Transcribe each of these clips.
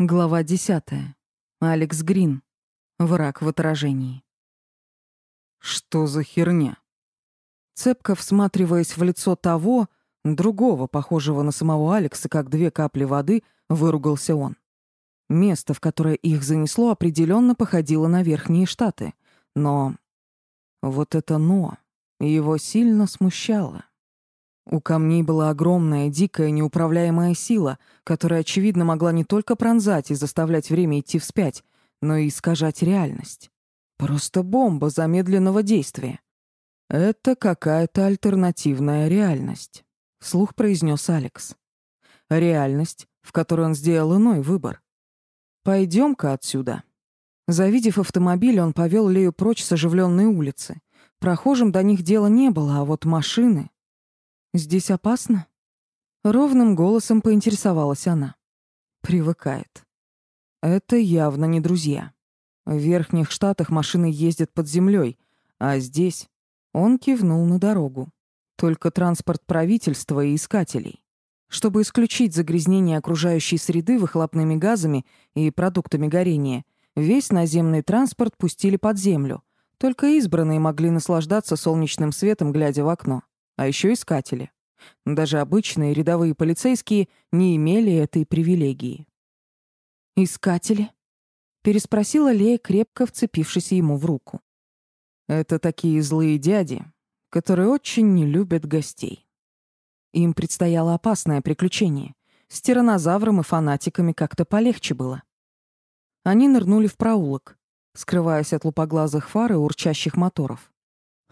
Глава десятая. Алекс Грин. Враг в отражении. Что за херня? Цепко всматриваясь в лицо того, другого, похожего на самого Алекса, как две капли воды, выругался он. Место, в которое их занесло, определенно походило на Верхние Штаты. Но вот это «но» его сильно смущало. У камней была огромная, дикая, неуправляемая сила, которая, очевидно, могла не только пронзать и заставлять время идти вспять, но и искажать реальность. Просто бомба замедленного действия. «Это какая-то альтернативная реальность», — вслух произнес Алекс. «Реальность, в которой он сделал иной выбор. Пойдем-ка отсюда». Завидев автомобиль, он повел Лею прочь с оживленной улицы. Прохожим до них дела не было, а вот машины... «Здесь опасно?» Ровным голосом поинтересовалась она. Привыкает. Это явно не друзья. В верхних штатах машины ездят под землей, а здесь он кивнул на дорогу. Только транспорт правительства и искателей. Чтобы исключить загрязнение окружающей среды выхлопными газами и продуктами горения, весь наземный транспорт пустили под землю. Только избранные могли наслаждаться солнечным светом, глядя в окно а еще искатели. Даже обычные рядовые полицейские не имели этой привилегии. «Искатели?» — переспросила Лея, крепко вцепившись ему в руку. «Это такие злые дяди, которые очень не любят гостей. Им предстояло опасное приключение. С тиранозавром и фанатиками как-то полегче было. Они нырнули в проулок, скрываясь от лупоглазых фар и урчащих моторов.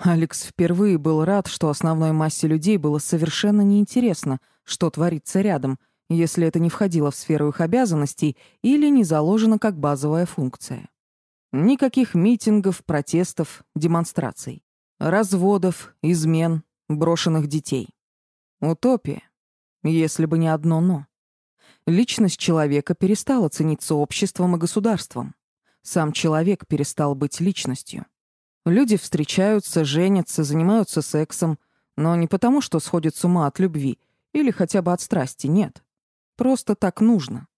Алекс впервые был рад, что основной массе людей было совершенно неинтересно, что творится рядом, если это не входило в сферу их обязанностей или не заложено как базовая функция. Никаких митингов, протестов, демонстраций. Разводов, измен, брошенных детей. Утопия. Если бы не одно «но». Личность человека перестала цениться обществом и государством. Сам человек перестал быть личностью. Люди встречаются, женятся, занимаются сексом, но не потому, что сходят с ума от любви или хотя бы от страсти, нет. Просто так нужно.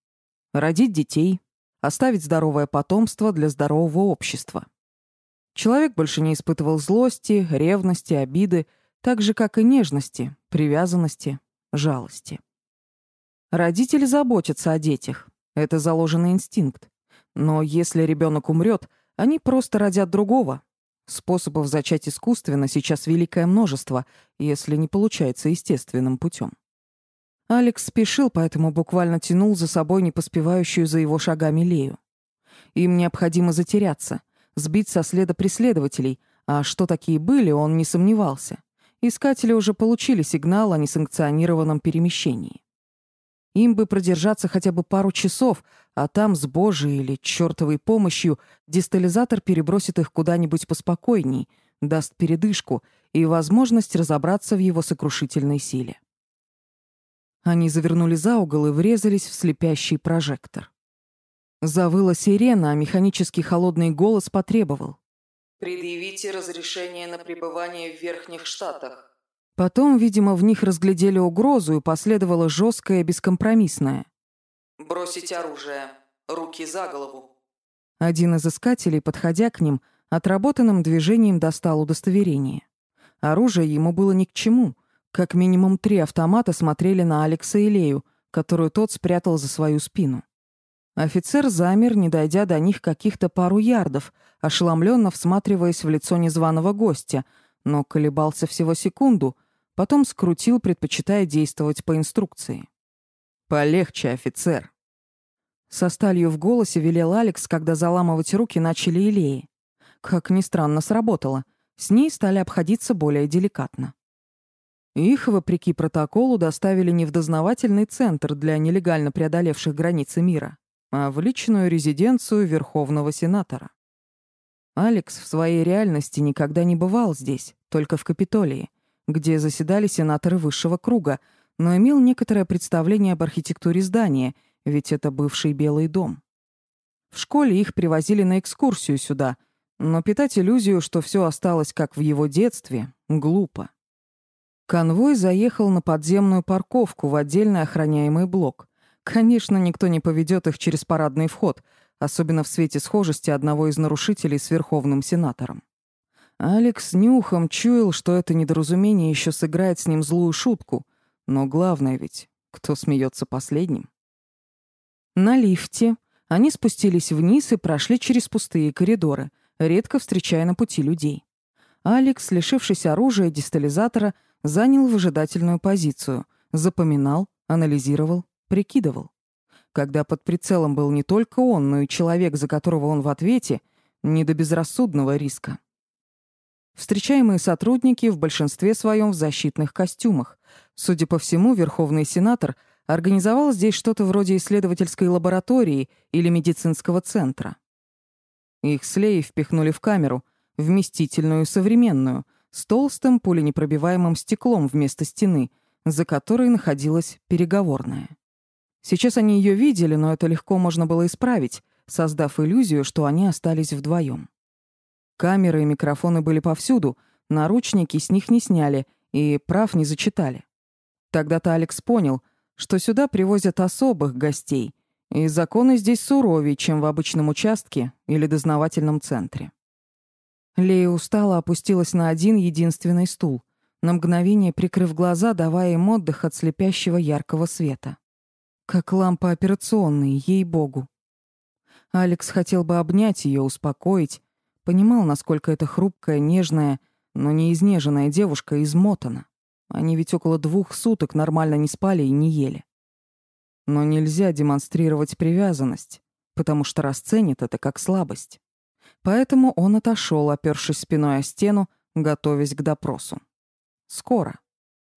Родить детей, оставить здоровое потомство для здорового общества. Человек больше не испытывал злости, ревности, обиды, так же, как и нежности, привязанности, жалости. Родители заботятся о детях. Это заложенный инстинкт. Но если ребенок умрет, они просто родят другого, Способов зачать искусственно сейчас великое множество, если не получается естественным путем. Алекс спешил, поэтому буквально тянул за собой не поспевающую за его шагами Лею. Им необходимо затеряться, сбить со следа преследователей, а что такие были, он не сомневался. Искатели уже получили сигнал о несанкционированном перемещении. Им бы продержаться хотя бы пару часов, а там с божьей или чертовой помощью дистализатор перебросит их куда-нибудь поспокойней, даст передышку и возможность разобраться в его сокрушительной силе. Они завернули за угол и врезались в слепящий прожектор. Завыла сирена, а механический холодный голос потребовал. «Предъявите разрешение на пребывание в Верхних Штатах». Потом, видимо, в них разглядели угрозу и последовало жесткое бескомпромиссное. «Бросить оружие. Руки за голову». Один из искателей, подходя к ним, отработанным движением достал удостоверение. Оружие ему было ни к чему. Как минимум три автомата смотрели на Алекса и Лею, которую тот спрятал за свою спину. Офицер замер, не дойдя до них каких-то пару ярдов, ошеломленно всматриваясь в лицо незваного гостя, но колебался всего секунду, Потом скрутил, предпочитая действовать по инструкции. «Полегче, офицер!» Со сталью в голосе велел Алекс, когда заламывать руки начали Илеи. Как ни странно, сработало. С ней стали обходиться более деликатно. Их, вопреки протоколу, доставили не в дознавательный центр для нелегально преодолевших границы мира, а в личную резиденцию Верховного Сенатора. Алекс в своей реальности никогда не бывал здесь, только в Капитолии, где заседали сенаторы высшего круга, но имел некоторое представление об архитектуре здания, ведь это бывший Белый дом. В школе их привозили на экскурсию сюда, но питать иллюзию, что все осталось как в его детстве, глупо. Конвой заехал на подземную парковку в отдельно охраняемый блок. Конечно, никто не поведет их через парадный вход, особенно в свете схожести одного из нарушителей с Верховным Сенатором. Алекс нюхом чуял, что это недоразумение еще сыграет с ним злую шутку, но главное ведь, кто смеется последним. На лифте они спустились вниз и прошли через пустые коридоры, редко встречая на пути людей. Алекс, лишившись оружия и дистализатора, занял выжидательную позицию, запоминал, анализировал, прикидывал. Когда под прицелом был не только он, но и человек, за которого он в ответе, не до безрассудного риска. Встречаемые сотрудники в большинстве своем в защитных костюмах. Судя по всему, Верховный Сенатор организовал здесь что-то вроде исследовательской лаборатории или медицинского центра. Их с Леей впихнули в камеру, вместительную современную, с толстым пуленепробиваемым стеклом вместо стены, за которой находилась переговорная. Сейчас они ее видели, но это легко можно было исправить, создав иллюзию, что они остались вдвоем. Камеры и микрофоны были повсюду, наручники с них не сняли и прав не зачитали. Тогда-то Алекс понял, что сюда привозят особых гостей, и законы здесь суровее, чем в обычном участке или дознавательном центре. Лея устало опустилась на один единственный стул, на мгновение прикрыв глаза, давая им отдых от слепящего яркого света. Как лампа операционной, ей-богу. Алекс хотел бы обнять ее, успокоить, понимал, насколько эта хрупкая, нежная, но не изнеженная девушка измотана. Они ведь около двух суток нормально не спали и не ели. Но нельзя демонстрировать привязанность, потому что расценит это как слабость. Поэтому он отошел, опершись спиной о стену, готовясь к допросу. Скоро.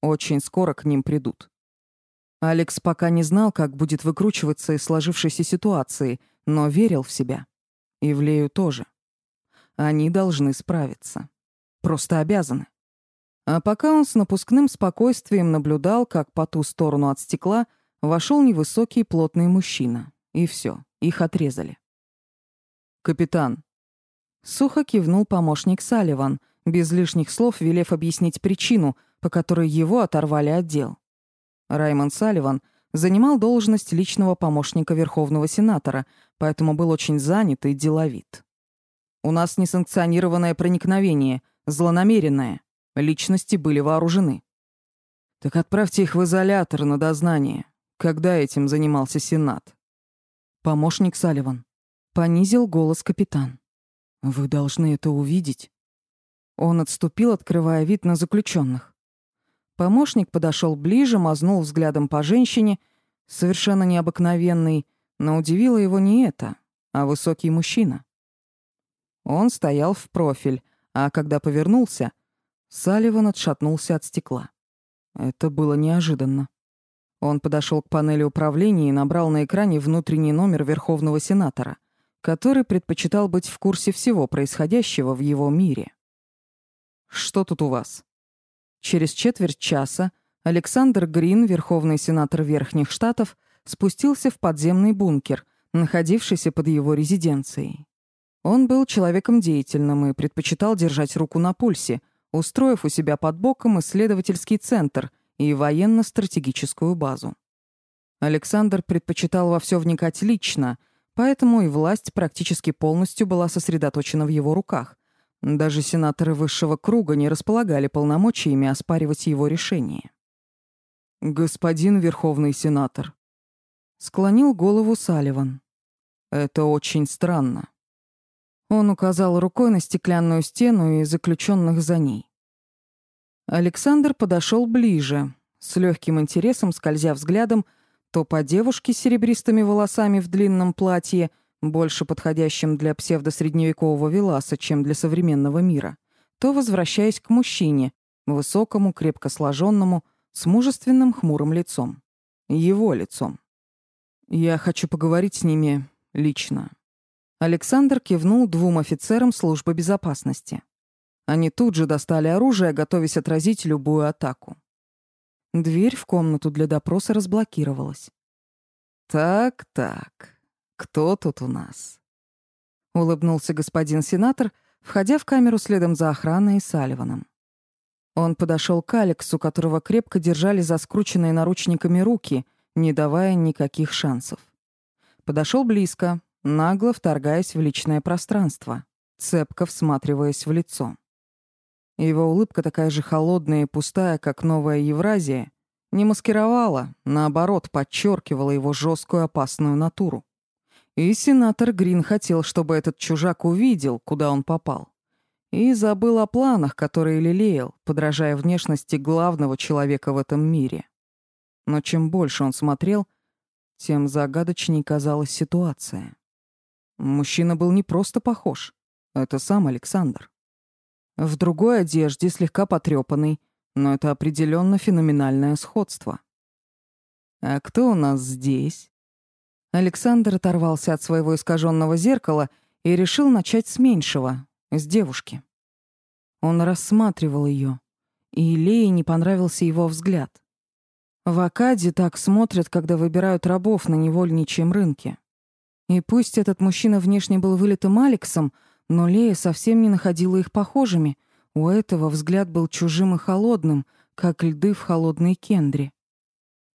Очень скоро к ним придут. Алекс пока не знал, как будет выкручиваться из сложившейся ситуации, но верил в себя. И в Лею тоже. Они должны справиться. Просто обязаны. А пока он с напускным спокойствием наблюдал, как по ту сторону от стекла вошел невысокий плотный мужчина. И все, их отрезали. «Капитан», Сухо кивнул помощник Салливан, без лишних слов велев объяснить причину, по которой его оторвали от дел. Раймонд Салливан занимал должность личного помощника Верховного Сенатора, поэтому был очень занят и деловит. «У нас несанкционированное проникновение, злонамеренное. Личности были вооружены». «Так отправьте их в изолятор на дознание. Когда этим занимался Сенат?» «Помощник Салливан». Понизил голос капитан. Вы должны это увидеть. Он отступил, открывая вид на заключенных. Помощник подошел ближе, мазнул взглядом по женщине, совершенно необыкновенный, но удивило его не это, а высокий мужчина. Он стоял в профиль, а когда повернулся, Салливан отшатнулся от стекла. Это было неожиданно. Он подошел к панели управления и набрал на экране внутренний номер Верховного Сенатора — который предпочитал быть в курсе всего происходящего в его мире. «Что тут у вас?» Через четверть часа Александр Грин, верховный сенатор Верхних Штатов, спустился в подземный бункер, находившийся под его резиденцией. Он был человеком деятельным и предпочитал держать руку на пульсе, устроив у себя под боком исследовательский центр и военно-стратегическую базу. Александр предпочитал во все вникать лично, Поэтому и власть практически полностью была сосредоточена в его руках. Даже сенаторы высшего круга не располагали полномочиями оспаривать его решение. «Господин Верховный Сенатор», — склонил голову Салливан. «Это очень странно». Он указал рукой на стеклянную стену и заключенных за ней. Александр подошел ближе, с легким интересом скользя взглядом то по девушке с серебристыми волосами в длинном платье, больше подходящем для псевдосредневекового Веласа, чем для современного мира, то возвращаясь к мужчине, высокому, крепко сложенному, с мужественным хмурым лицом. Его лицом. «Я хочу поговорить с ними лично». Александр кивнул двум офицерам службы безопасности. Они тут же достали оружие, готовясь отразить любую атаку. Дверь в комнату для допроса разблокировалась. «Так-так, кто тут у нас?» Улыбнулся господин сенатор, входя в камеру следом за охраной и Салливаном. Он подошел к Алексу, которого крепко держали за скрученные наручниками руки, не давая никаких шансов. Подошел близко, нагло вторгаясь в личное пространство, цепко всматриваясь в лицо. Его улыбка такая же холодная и пустая, как новая Евразия, не маскировала, наоборот, подчеркивала его жесткую опасную натуру. И сенатор Грин хотел, чтобы этот чужак увидел, куда он попал. И забыл о планах, которые лелеял, подражая внешности главного человека в этом мире. Но чем больше он смотрел, тем загадочней казалась ситуация. Мужчина был не просто похож. Это сам Александр. В другой одежде, слегка потрепанный, но это определенно феноменальное сходство. «А кто у нас здесь?» Александр оторвался от своего искаженного зеркала и решил начать с меньшего, с девушки. Он рассматривал ее, и Лее не понравился его взгляд. В Акаде так смотрят, когда выбирают рабов на невольничьем рынке. И пусть этот мужчина внешне был вылитым Алексом, но Лея совсем не находила их похожими. У этого взгляд был чужим и холодным, как льды в холодной кендре.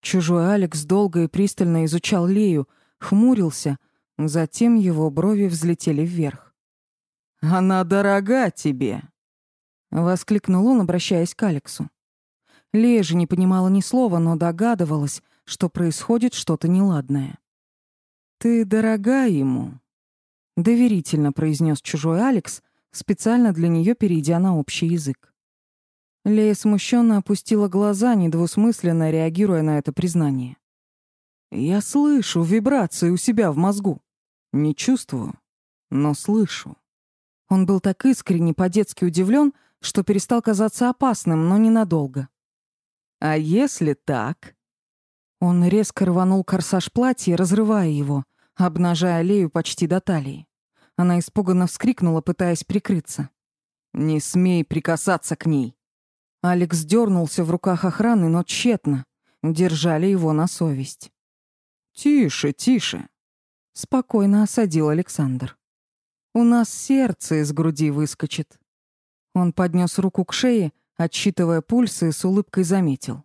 Чужой Алекс долго и пристально изучал Лею, хмурился, затем его брови взлетели вверх. «Она дорога тебе!» — воскликнул он, обращаясь к Алексу. Лея же не понимала ни слова, но догадывалась, что происходит что-то неладное. «Ты дорога ему», — доверительно произнес чужой Алекс, специально для нее перейдя на общий язык. Лея смущенно опустила глаза, недвусмысленно реагируя на это признание. «Я слышу вибрации у себя в мозгу. Не чувствую, но слышу». Он был так искренне, по-детски удивлен, что перестал казаться опасным, но ненадолго. «А если так?» Он резко рванул корсаж платья, разрывая его, обнажая Лею почти до талии. Она испуганно вскрикнула, пытаясь прикрыться. «Не смей прикасаться к ней!» Алекс дернулся в руках охраны, но тщетно. Держали его на совесть. «Тише, тише!» — спокойно осадил Александр. «У нас сердце из груди выскочит». Он поднес руку к шее, отсчитывая пульсы и с улыбкой заметил.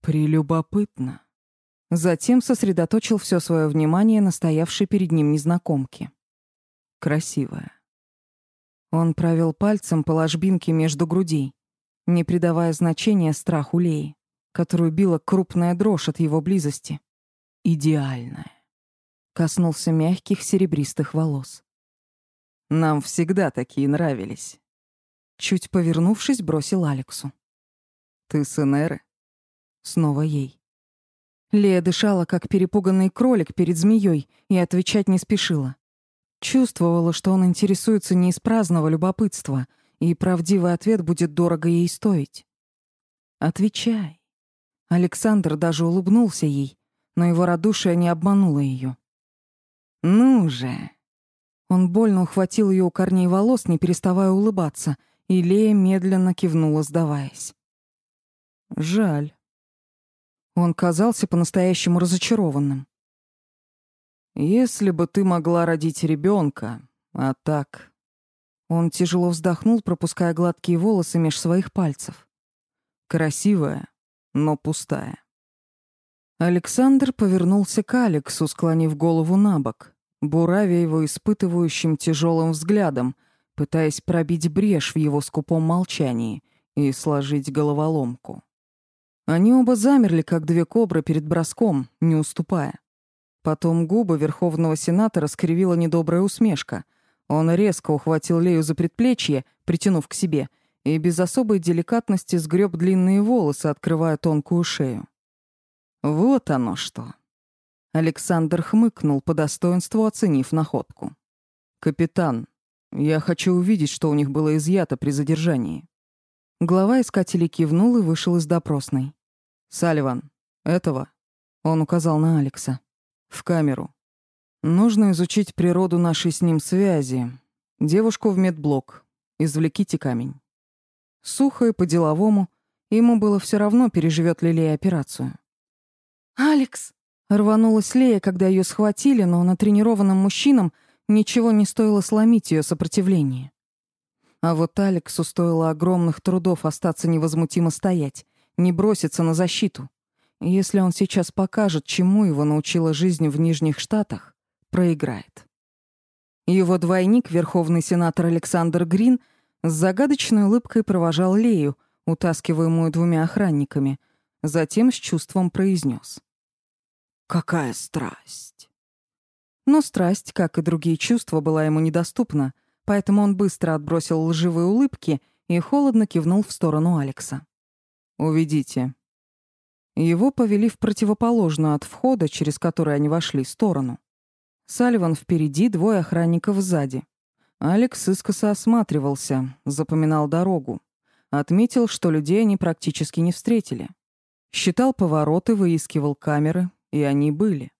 «Прелюбопытно». Затем сосредоточил все свое внимание на стоявшей перед ним незнакомке. Красивая. Он провел пальцем по ложбинке между грудей, не придавая значения страху Леи, которую била крупная дрожь от его близости. Идеальная. Коснулся мягких серебристых волос. Нам всегда такие нравились. Чуть повернувшись, бросил Алексу. Ты сын Эры? Снова ей. Лея дышала, как перепуганный кролик перед змеей, и отвечать не спешила. Чувствовала, что он интересуется не из праздного любопытства, и правдивый ответ будет дорого ей стоить. «Отвечай». Александр даже улыбнулся ей, но его радушие не обмануло ее. «Ну же!» Он больно ухватил ее у корней волос, не переставая улыбаться, и Лея медленно кивнула, сдаваясь. «Жаль». Он казался по-настоящему разочарованным. «Если бы ты могла родить ребенка, а так...» Он тяжело вздохнул, пропуская гладкие волосы меж своих пальцев. «Красивая, но пустая». Александр повернулся к Алексу, склонив голову на бок, буравя его испытывающим тяжелым взглядом, пытаясь пробить брешь в его скупом молчании и сложить головоломку. Они оба замерли, как две кобры перед броском, не уступая. Потом губы Верховного Сенатора скривила недобрая усмешка. Он резко ухватил Лею за предплечье, притянув к себе, и без особой деликатности сгреб длинные волосы, открывая тонкую шею. Вот оно что. Александр хмыкнул по достоинству, оценив находку. «Капитан, я хочу увидеть, что у них было изъято при задержании». Глава искателей кивнул и вышел из допросной. «Салливан, этого?» Он указал на Алекса. «В камеру. Нужно изучить природу нашей с ним связи. Девушку в медблок. Извлеките камень». Сухо и по-деловому. Ему было все равно, переживет ли Лея операцию. «Алекс!» Рванулась Лея, когда ее схватили, но натренированным мужчинам ничего не стоило сломить ее сопротивление. А вот Алексу стоило огромных трудов остаться невозмутимо стоять, не броситься на защиту. Если он сейчас покажет, чему его научила жизнь в Нижних Штатах, проиграет. Его двойник, верховный сенатор Александр Грин, с загадочной улыбкой провожал Лею, утаскиваемую двумя охранниками, затем с чувством произнес: «Какая страсть!» Но страсть, как и другие чувства, была ему недоступна, поэтому он быстро отбросил лживые улыбки и холодно кивнул в сторону Алекса. «Уведите». Его повели в противоположную от входа, через который они вошли, сторону. Салливан впереди, двое охранников сзади. Алекс искоса осматривался, запоминал дорогу. Отметил, что людей они практически не встретили. Считал повороты, выискивал камеры, и они были.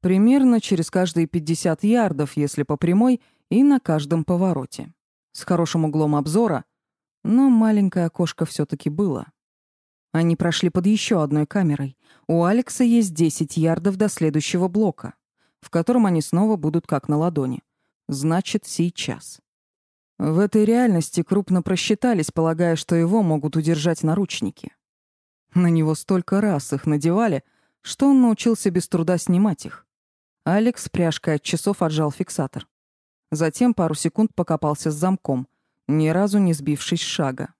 Примерно через каждые 50 ярдов, если по прямой, и на каждом повороте. С хорошим углом обзора, но маленькое окошко все таки было. Они прошли под еще одной камерой. У Алекса есть 10 ярдов до следующего блока в котором они снова будут как на ладони. Значит, сейчас. В этой реальности крупно просчитались, полагая, что его могут удержать наручники. На него столько раз их надевали, что он научился без труда снимать их. Алекс пряжкой от часов отжал фиксатор. Затем пару секунд покопался с замком, ни разу не сбившись с шага.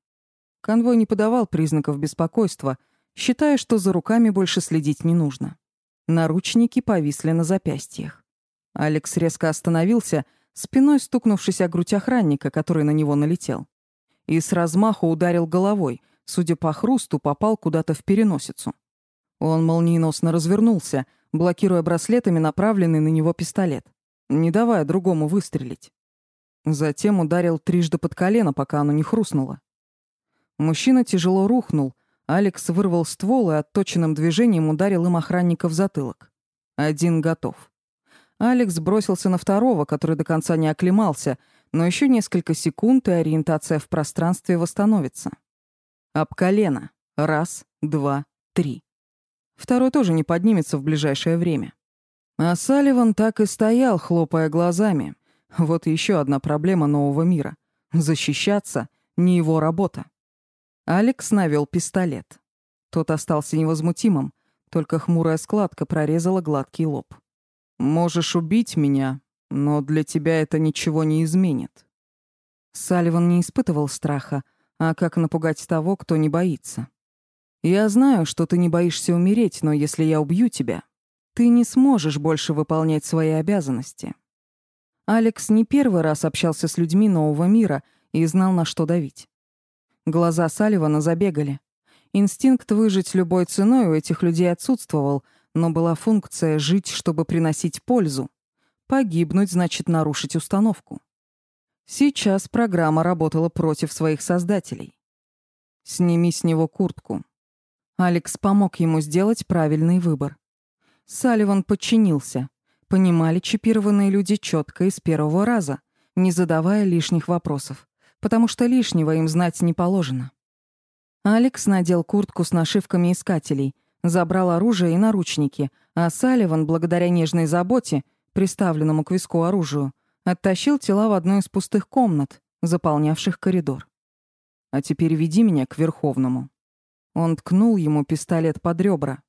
Конвой не подавал признаков беспокойства, считая, что за руками больше следить не нужно. Наручники повисли на запястьях. Алекс резко остановился, спиной стукнувшись о грудь охранника, который на него налетел. И с размаху ударил головой, судя по хрусту, попал куда-то в переносицу. Он молниеносно развернулся, блокируя браслетами направленный на него пистолет, не давая другому выстрелить. Затем ударил трижды под колено, пока оно не хрустнуло. Мужчина тяжело рухнул, Алекс вырвал ствол и отточенным движением ударил им охранника в затылок. Один готов. Алекс бросился на второго, который до конца не оклемался, но еще несколько секунд, и ориентация в пространстве восстановится. Об колено. Раз, два, три. Второй тоже не поднимется в ближайшее время. А Салливан так и стоял, хлопая глазами. Вот еще одна проблема нового мира. Защищаться — не его работа. Алекс навел пистолет. Тот остался невозмутимым, только хмурая складка прорезала гладкий лоб. «Можешь убить меня, но для тебя это ничего не изменит». Салливан не испытывал страха, а как напугать того, кто не боится. «Я знаю, что ты не боишься умереть, но если я убью тебя, ты не сможешь больше выполнять свои обязанности». Алекс не первый раз общался с людьми нового мира и знал, на что давить. Глаза Салливана забегали. Инстинкт выжить любой ценой у этих людей отсутствовал, но была функция жить, чтобы приносить пользу. Погибнуть значит нарушить установку. Сейчас программа работала против своих создателей. «Сними с него куртку». Алекс помог ему сделать правильный выбор. Салливан подчинился. Понимали чипированные люди четко и с первого раза, не задавая лишних вопросов потому что лишнего им знать не положено. Алекс надел куртку с нашивками искателей, забрал оружие и наручники, а Салливан, благодаря нежной заботе, приставленному к виску оружию, оттащил тела в одну из пустых комнат, заполнявших коридор. «А теперь веди меня к Верховному». Он ткнул ему пистолет под ребра.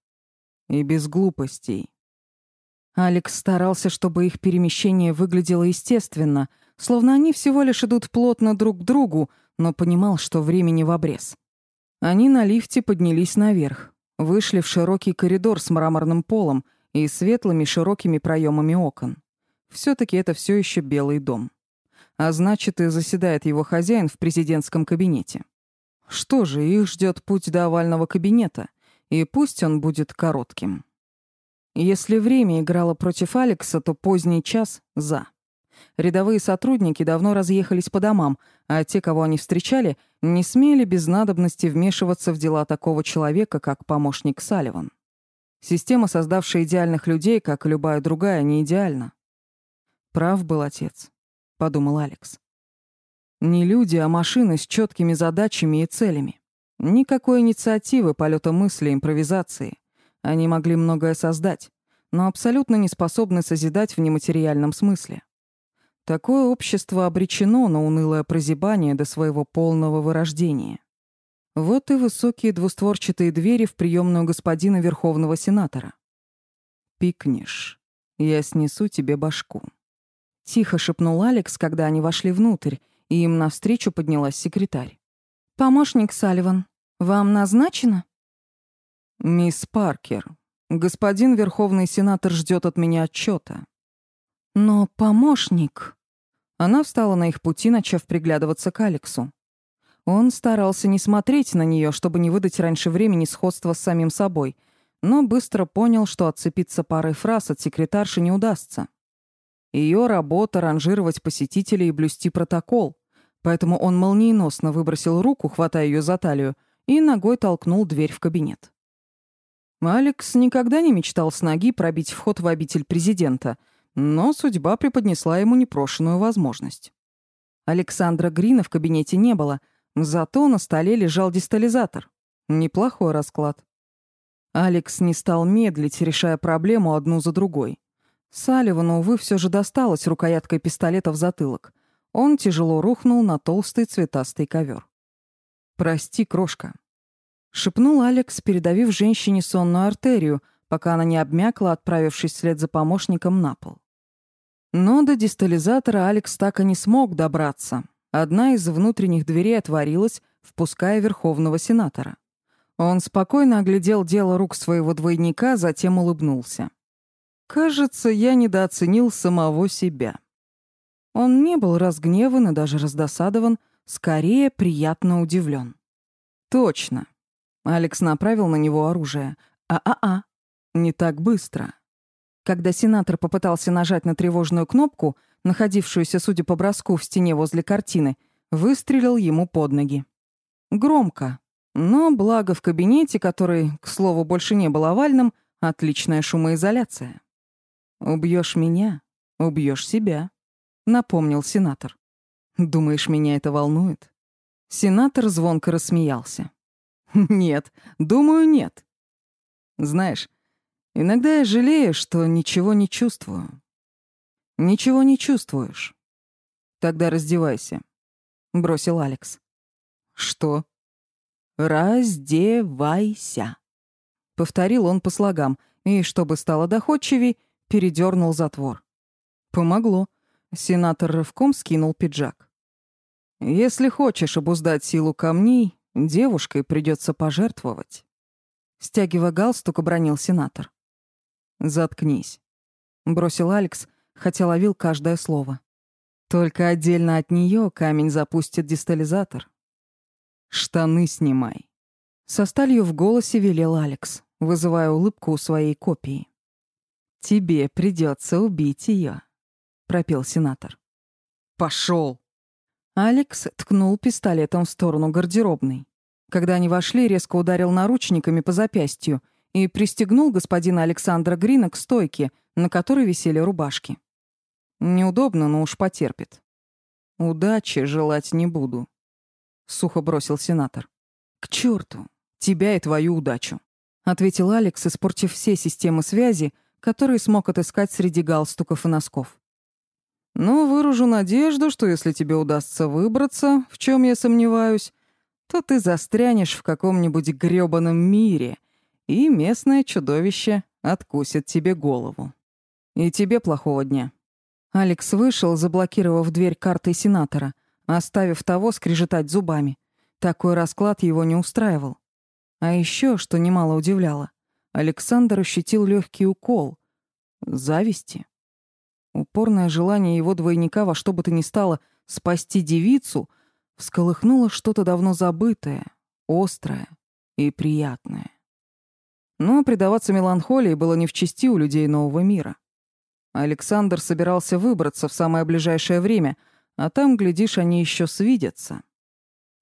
«И без глупостей». Алекс старался, чтобы их перемещение выглядело естественно, словно они всего лишь идут плотно друг к другу, но понимал, что времени в обрез. Они на лифте поднялись наверх, вышли в широкий коридор с мраморным полом и светлыми широкими проемами окон. все таки это все еще Белый дом. А значит, и заседает его хозяин в президентском кабинете. Что же, их ждет путь до овального кабинета, и пусть он будет коротким. Если время играло против Алекса, то поздний час — за. Рядовые сотрудники давно разъехались по домам, а те, кого они встречали, не смели без надобности вмешиваться в дела такого человека, как помощник Салливан. Система, создавшая идеальных людей, как и любая другая, не идеальна. Прав был отец, подумал Алекс. Не люди, а машины с четкими задачами и целями. Никакой инициативы, полета мысли, импровизации. Они могли многое создать, но абсолютно не способны созидать в нематериальном смысле. Такое общество обречено на унылое прозябание до своего полного вырождения. Вот и высокие двустворчатые двери в приемную господина Верховного Сенатора. «Пикнешь, я снесу тебе башку». Тихо шепнул Алекс, когда они вошли внутрь, и им навстречу поднялась секретарь. «Помощник Салливан, вам назначено?» «Мисс Паркер, господин Верховный Сенатор ждет от меня отчета. «Но помощник...» Она встала на их пути, начав приглядываться к Алексу. Он старался не смотреть на нее, чтобы не выдать раньше времени сходства с самим собой, но быстро понял, что отцепиться парой фраз от секретарши не удастся. Ее работа — ранжировать посетителей и блюсти протокол, поэтому он молниеносно выбросил руку, хватая ее за талию, и ногой толкнул дверь в кабинет. Алекс никогда не мечтал с ноги пробить вход в обитель президента, но судьба преподнесла ему непрошенную возможность. Александра Грина в кабинете не было, зато на столе лежал дистализатор. Неплохой расклад. Алекс не стал медлить, решая проблему одну за другой. Салливану, увы, все же досталось рукояткой пистолета в затылок. Он тяжело рухнул на толстый цветастый ковер. «Прости, крошка», — шепнул Алекс, передавив женщине сонную артерию, пока она не обмякла, отправившись вслед за помощником на пол. Но до дистализатора Алекс так и не смог добраться. Одна из внутренних дверей отворилась, впуская Верховного Сенатора. Он спокойно оглядел дело рук своего двойника, затем улыбнулся. Кажется, я недооценил самого себя. Он не был разгневан и даже раздосадован, скорее приятно удивлен. Точно. Алекс направил на него оружие. А-а-а. Не так быстро. Когда сенатор попытался нажать на тревожную кнопку, находившуюся, судя по броску, в стене возле картины, выстрелил ему под ноги. Громко. Но благо в кабинете, который, к слову, больше не был овальным, отличная шумоизоляция. «Убьешь меня, убьешь себя», — напомнил сенатор. «Думаешь, меня это волнует?» Сенатор звонко рассмеялся. «Нет, думаю, нет. Знаешь, иногда я жалею, что ничего не чувствую». «Ничего не чувствуешь?» «Тогда раздевайся», — бросил Алекс. «Что?» «Раздевайся», — повторил он по слогам, и, чтобы стало доходчивей, передернул затвор. Помогло. Сенатор рывком скинул пиджак. «Если хочешь обуздать силу камней, девушкой придется пожертвовать». Стягивая галстук, обронил сенатор. «Заткнись», — бросил Алекс, хотя ловил каждое слово. «Только отдельно от нее камень запустит дистализатор. Штаны снимай». Со сталью в голосе велел Алекс, вызывая улыбку у своей копии. «Тебе придется убить ее», — пропел сенатор. «Пошел!» Алекс ткнул пистолетом в сторону гардеробной. Когда они вошли, резко ударил наручниками по запястью и пристегнул господина Александра Грина к стойке, на которой висели рубашки. Неудобно, но уж потерпит. «Удачи желать не буду», — сухо бросил сенатор. «К черту! Тебя и твою удачу!» — ответил Алекс, испортив все системы связи, который смог отыскать среди галстуков и носков. Но выражу надежду, что если тебе удастся выбраться, в чем я сомневаюсь, то ты застрянешь в каком-нибудь грёбаном мире, и местное чудовище откусит тебе голову. И тебе плохого дня». Алекс вышел, заблокировав дверь картой сенатора, оставив того скрежетать зубами. Такой расклад его не устраивал. А еще, что немало удивляло, Александр ощутил легкий укол. Зависти. Упорное желание его двойника во что бы то ни стало спасти девицу всколыхнуло что-то давно забытое, острое и приятное. Но предаваться меланхолии было не в чести у людей нового мира. Александр собирался выбраться в самое ближайшее время, а там, глядишь, они еще свидятся.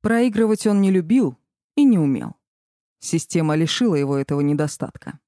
Проигрывать он не любил и не умел. Система лишила его этого недостатка.